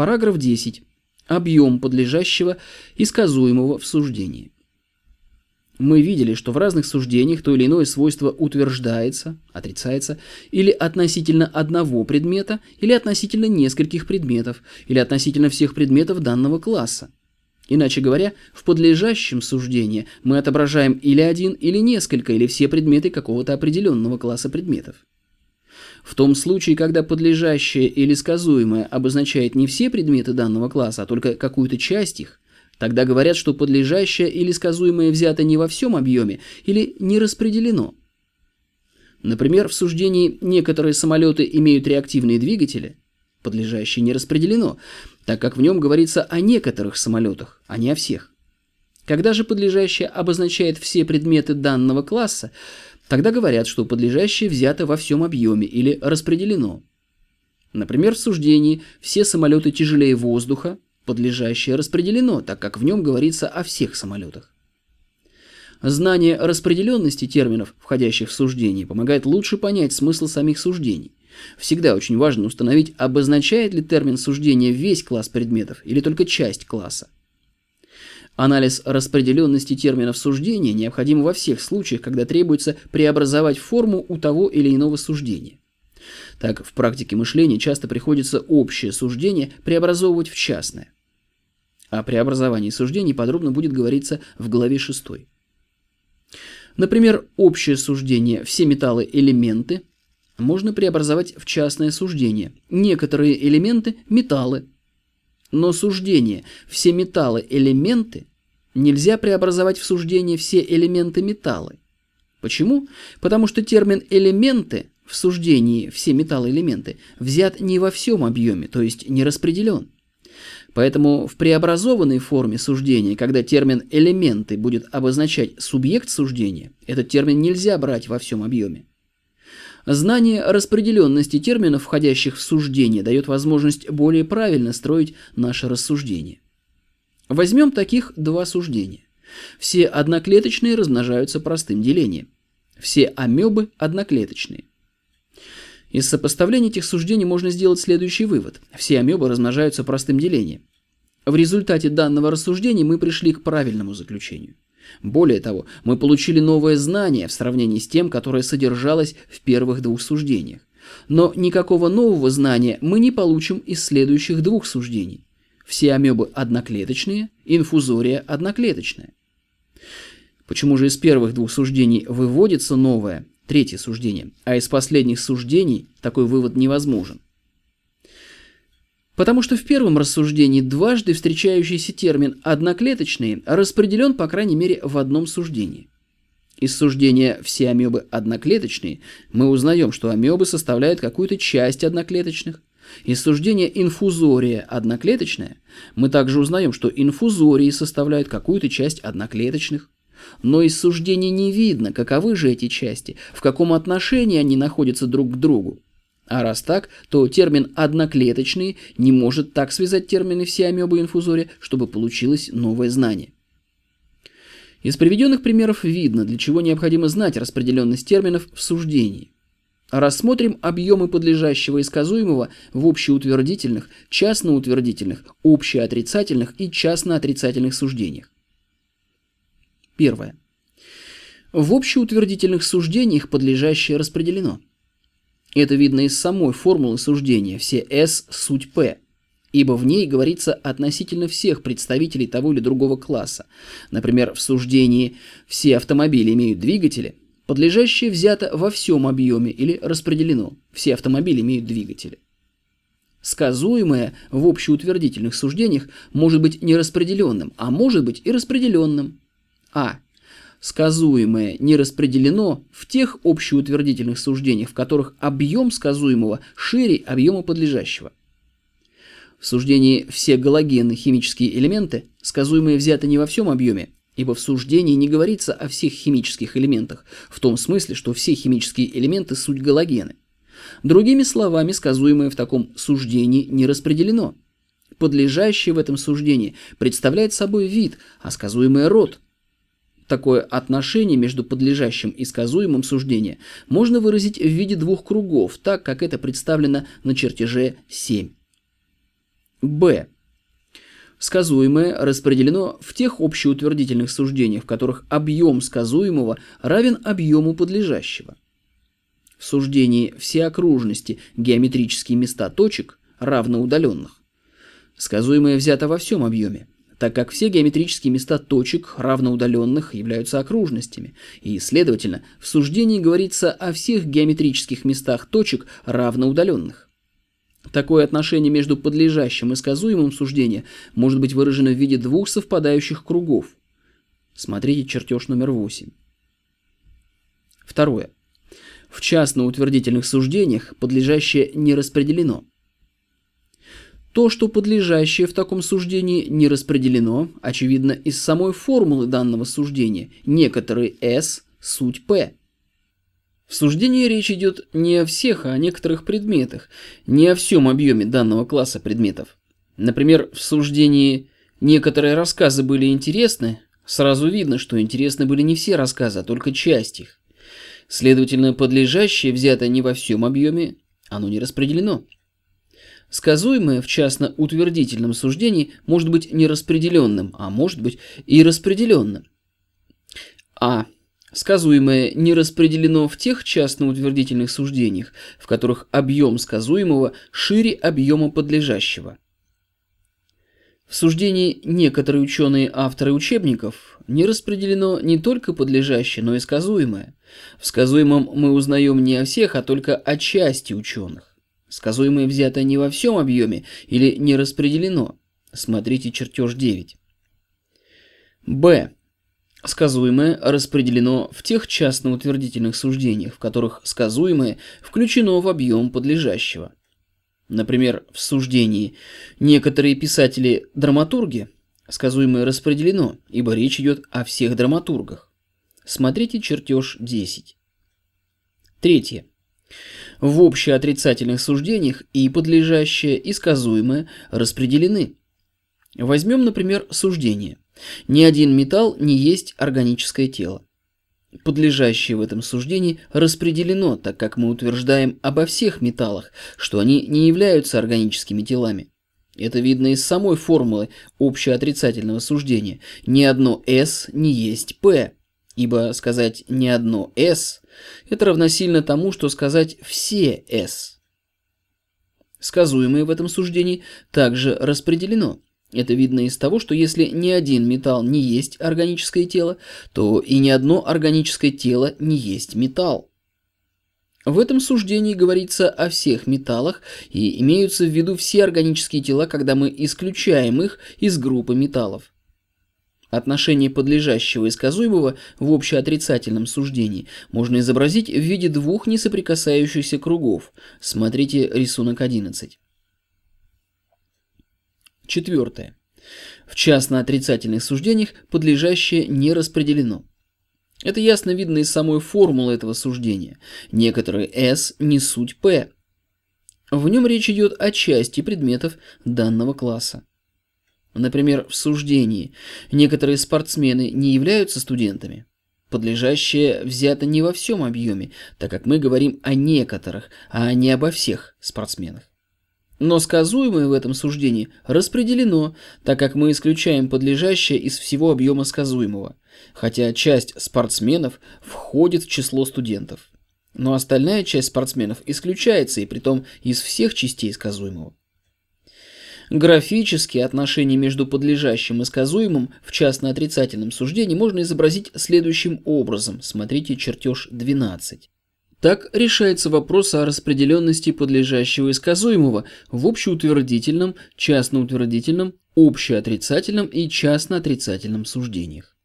Параграф 10. Объем подлежащего и сказуемого в суждении. Мы видели, что в разных суждениях то или иное свойство утверждается, отрицается, или относительно одного предмета, или относительно нескольких предметов, или относительно всех предметов данного класса. Иначе говоря, в подлежащем суждении мы отображаем или один, или несколько, или все предметы какого-то определенного класса предметов. В том случае, когда подлежащее или сказуемое обозначает не все предметы данного класса, а только какую-то часть их, Тогда говорят, что подлежащее или сказуемое взято не во всем объеме или не распределено. Например, в суждении некоторые самолеты имеют реактивные двигатели, подлежащее не распределено, так как в нем говорится о некоторых самолетах, а не о всех. Когда же подлежащее обозначает все предметы данного класса, тогда говорят, что подлежащее взято во всем объеме или распределено. Например, в суждении «все самолеты тяжелее воздуха» подлежащее распределено, так как в нем говорится о всех самолетах. Знание распределенности терминов, входящих в суждение, помогает лучше понять смысл самих суждений. Всегда очень важно установить, обозначает ли термин суждения весь класс предметов или только часть класса. Анализ распределенности терминов суждения необходим во всех случаях, когда требуется преобразовать форму у того или иного суждения. Так, в практике мышления часто приходится общее суждение преобразовывать в частное. О преобразовании суждений подробно будет говориться в главе 6. Например, общее суждение «все металлы – элементы» можно преобразовать в частное суждение «некоторые элементы – металлы». Но суждение «все металлы – элементы» нельзя преобразовать в суждение «все элементы – металлы». Почему? Потому что термин «элементы» в суждении «все металлы-элементы» взят не во всем объеме, то есть не распределен. Поэтому в преобразованной форме суждения, когда термин «элементы» будет обозначать субъект суждения, этот термин нельзя брать во всем объеме. Знание распределенности терминов, входящих в суждение, дает возможность более правильно строить наше рассуждение. Возьмем таких два суждения. Все одноклеточные размножаются простым делением. Все амебы одноклеточные. Из сопоставления этих суждений можно сделать следующий вывод. Все амебы размножаются простым делением. В результате данного рассуждения мы пришли к правильному заключению. Более того, мы получили новое знание в сравнении с тем, которое содержалось в первых двух суждениях. Но никакого нового знания мы не получим из следующих двух суждений. Все амебы одноклеточные, инфузория одноклеточная. Почему же из первых двух суждений выводится новое, Третье суждение. А из последних суждений такой вывод невозможен. Потому что в первом рассуждении дважды встречающийся термин «одноклеточные» распределен, по крайней мере, в одном суждении. Из суждения «все амебы одноклеточные» мы узнаем, что амебы составляют какую-то часть одноклеточных. Из суждения «инфузория одноклеточная» мы также узнаем, что инфузории составляют какую-то часть одноклеточных. Но из суждений не видно, каковы же эти части, в каком отношении они находятся друг к другу. А раз так, то термин «одноклеточные» не может так связать термины все амебы инфузория, чтобы получилось новое знание. Из приведенных примеров видно, для чего необходимо знать распределенность терминов в суждении. Рассмотрим объемы подлежащего и сказуемого в общеутвердительных, частноутвердительных, общеотрицательных и частноотрицательных суждениях. Первое. В общеутвердительных суждениях подлежащее распределено. Это видно из самой формулы суждения «все S – суть P», ибо в ней говорится относительно всех представителей того или другого класса. Например, в суждении «все автомобили имеют двигатели», подлежащее взято во всем объеме или распределено. Все автомобили имеют двигатели. Сказуемое в общеутвердительных суждениях может быть нераспределенным, а может быть и распределенным. А. Сказуемое не распределено в тех общеутвердительных суждениях, в которых объем сказуемого шире объема подлежащего. В суждении все галогенные химические элементы сказуемые взяты не во всем объеме, ибо в суждении не говорится о всех химических элементах, в том смысле, что все химические элементы – суть галогены. Другими словами, сказуемое в таком суждении не распределено. Подлежащее в этом суждении представляет собой вид, а сказуемое – род – Такое отношение между подлежащим и сказуемым суждения можно выразить в виде двух кругов, так как это представлено на чертеже 7. Б. Сказуемое распределено в тех общеутвердительных суждениях, в которых объем сказуемого равен объему подлежащего. В суждении всеокружности геометрические места точек равноудаленных. Сказуемое взято во всем объеме, так как все геометрические места точек равноудаленных являются окружностями, и, следовательно, в суждении говорится о всех геометрических местах точек равноудаленных. Такое отношение между подлежащим и сказуемым суждения может быть выражено в виде двух совпадающих кругов. Смотрите чертеж номер 8. Второе. В частно-утвердительных суждениях подлежащее не распределено. То, что подлежащее в таком суждении не распределено, очевидно из самой формулы данного суждения. Некоторые S – суть P. В суждении речь идет не о всех, а о некоторых предметах, не о всем объеме данного класса предметов. Например, в суждении некоторые рассказы были интересны, сразу видно, что интересны были не все рассказы, а только часть их. Следовательно, подлежащее взято не во всем объеме, оно не распределено. Сказуемое в частно-утвердительном суждении может быть нераспределенным, а может быть и распределенным. А. Сказуемое не распределено в тех частно-утвердительных суждениях, в которых объем сказуемого шире объема подлежащего. В суждении некоторые ученые авторы учебников не распределено не только подлежащее, но и сказуемое. В сказуемом мы узнаем не о всех, а только о части ученых. Сказуемое взято не во всем объеме или не распределено. Смотрите чертеж 9. Б. Сказуемое распределено в тех частно-утвердительных суждениях, в которых сказуемое включено в объем подлежащего. Например, в суждении некоторые писатели-драматурги сказуемое распределено, ибо речь идет о всех драматургах. Смотрите чертеж 10. Третье. В общеотрицательных суждениях и подлежащее, и сказуемое распределены. Возьмем, например, суждение – ни один металл не есть органическое тело. Подлежащее в этом суждении распределено, так как мы утверждаем обо всех металлах, что они не являются органическими телами. Это видно из самой формулы общеотрицательного суждения. Ни одно S не есть P, ибо сказать «ни одно S» – это равносильно тому, что сказать «все S». Сказуемое в этом суждении также распределено. Это видно из того, что если ни один металл не есть органическое тело, то и ни одно органическое тело не есть металл. В этом суждении говорится о всех металлах и имеются в виду все органические тела, когда мы исключаем их из группы металлов. Отношение подлежащего и сказуемого в общеотрицательном суждении можно изобразить в виде двух несоприкасающихся кругов. Смотрите рисунок 11. Четвертое. В частно-отрицательных суждениях подлежащее не распределено. Это ясно видно из самой формулы этого суждения. Некоторые S не суть P. В нем речь идет о части предметов данного класса. Например, в суждении некоторые спортсмены не являются студентами. Подлежащее взято не во всем объеме, так как мы говорим о некоторых, а не обо всех спортсменах. Но сказуемое в этом суждении распределено, так как мы исключаем подлежащее из всего объема сказуемого, хотя часть спортсменов входит в число студентов. Но остальная часть спортсменов исключается, и притом из всех частей сказуемого. Графически отношение между подлежащим и сказуемым в частно-отрицательном суждении можно изобразить следующим образом. Смотрите чертеж 12. Так решается вопрос о распределенности подлежащего и сказуемого в общеутвердительном, частноутвердительном, общеотрицательном и частноотрицательном суждениях.